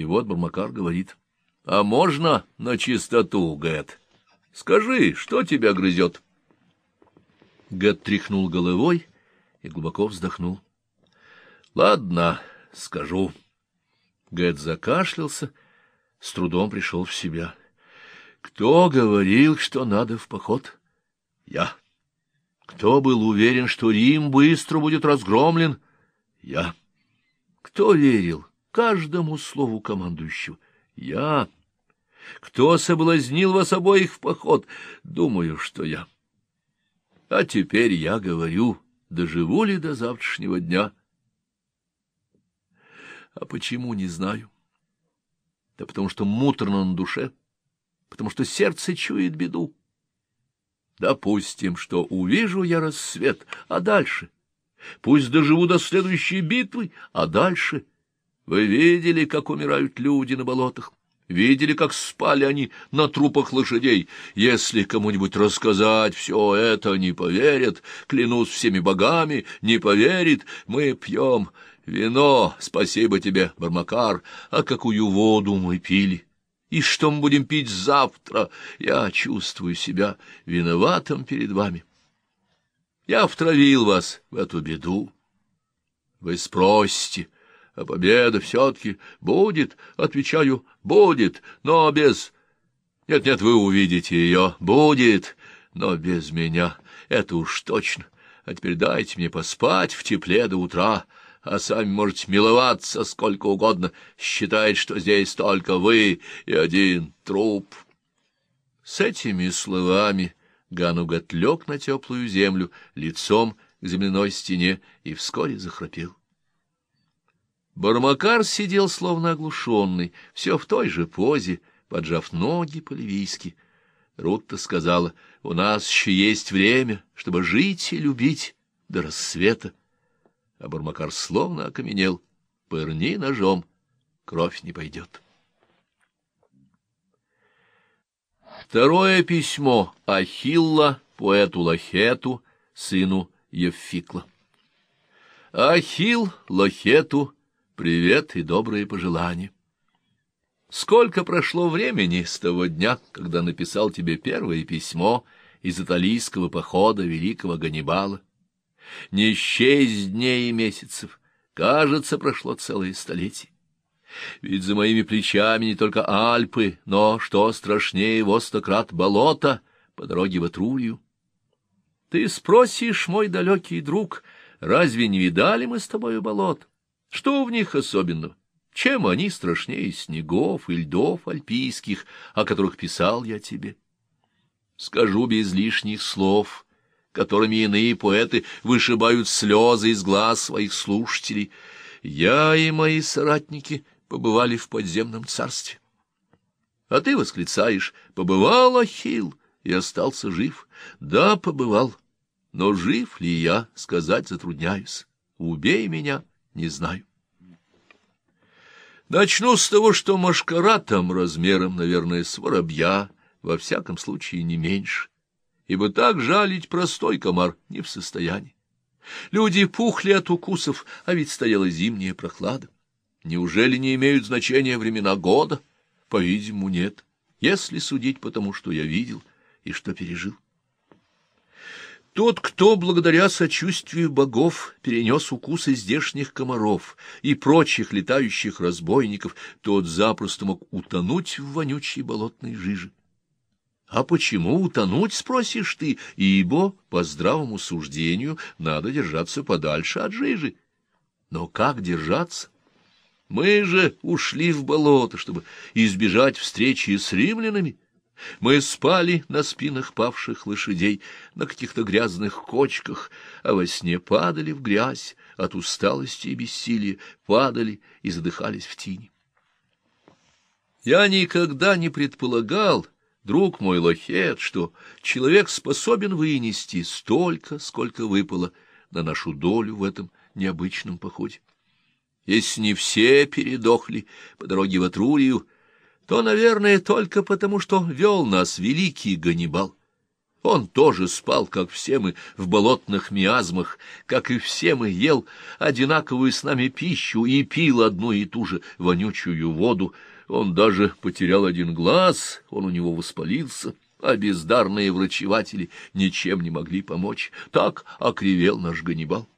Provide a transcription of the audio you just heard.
И вот Бармакар говорит, — А можно на чистоту, Гэт? Скажи, что тебя грызет? Гэт тряхнул головой и глубоко вздохнул. — Ладно, скажу. Гэт закашлялся, с трудом пришел в себя. — Кто говорил, что надо в поход? — Я. Кто был уверен, что Рим быстро будет разгромлен? — Я. Кто верил каждому слову командующего? — Я. Кто соблазнил вас обоих в поход? Думаю, что я. А теперь я говорю, доживу ли до завтрашнего дня? А почему, не знаю. Да потому что муторно на душе, потому что сердце чует беду. Допустим, что увижу я рассвет, а дальше? Пусть доживу до следующей битвы, а дальше? Вы видели, как умирают люди на болотах? Видели, как спали они на трупах лошадей? Если кому-нибудь рассказать все это, не поверят. Клянусь всеми богами, не поверит. Мы пьем вино, спасибо тебе, Бармакар, а какую воду мы пили. И что мы будем пить завтра? Я чувствую себя виноватым перед вами. Я втравил вас в эту беду. Вы спросите... А победа все-таки будет, отвечаю, будет, но без... Нет-нет, вы увидите ее, будет, но без меня, это уж точно. А теперь дайте мне поспать в тепле до утра, а сами можете миловаться сколько угодно, считает, что здесь только вы и один труп. С этими словами Ганугат лег на теплую землю, лицом к земляной стене, и вскоре захрапел. Бармакар сидел словно оглушенный, все в той же позе, поджав ноги по-ливийски. Рутта сказала, у нас еще есть время, чтобы жить и любить до рассвета. А Бармакар словно окаменел. Пырни ножом, кровь не пойдет. Второе письмо Ахилла поэту Лахету, сыну Евфикла. Ахилл Лахету Привет и добрые пожелания. Сколько прошло времени с того дня, когда написал тебе первое письмо из италийского похода великого Ганнибала? Не счесть дней и месяцев, кажется, прошло целое столетие. Ведь за моими плечами не только Альпы, но, что страшнее, во стократ болото по дороге в Этрурию. Ты спросишь, мой далекий друг, разве не видали мы с тобой болот? Что в них особенного? Чем они страшнее снегов и льдов альпийских, о которых писал я тебе? Скажу без лишних слов, которыми иные поэты вышибают слезы из глаз своих слушателей. Я и мои соратники побывали в подземном царстве. А ты восклицаешь, побывал Ахилл и остался жив. Да, побывал, но жив ли я, сказать затрудняюсь. Убей меня не знаю. Начну с того, что машкара там размером, наверное, с воробья, во всяком случае не меньше, ибо так жалить простой комар не в состоянии. Люди пухли от укусов, а ведь стояла зимняя прохлада. Неужели не имеют значения времена года? По-видимому, нет, если судить по тому, что я видел и что пережил. Тот, кто благодаря сочувствию богов перенес укусы здешних комаров и прочих летающих разбойников, тот запросто мог утонуть в вонючей болотной жиже. А почему утонуть, спросишь ты, ибо, по здравому суждению, надо держаться подальше от жижи. Но как держаться? Мы же ушли в болото, чтобы избежать встречи с римлянами. Мы спали на спинах павших лошадей, на каких-то грязных кочках, а во сне падали в грязь от усталости и бессилия, падали и задыхались в тени. Я никогда не предполагал, друг мой Лохет, что человек способен вынести столько, сколько выпало на нашу долю в этом необычном походе. Если не все передохли по дороге в Атрурию, то, наверное, только потому, что вел нас великий Ганнибал. Он тоже спал, как все мы, в болотных миазмах, как и все мы ел одинаковую с нами пищу и пил одну и ту же вонючую воду. Он даже потерял один глаз, он у него воспалился, а бездарные врачеватели ничем не могли помочь. Так окривел наш Ганнибал.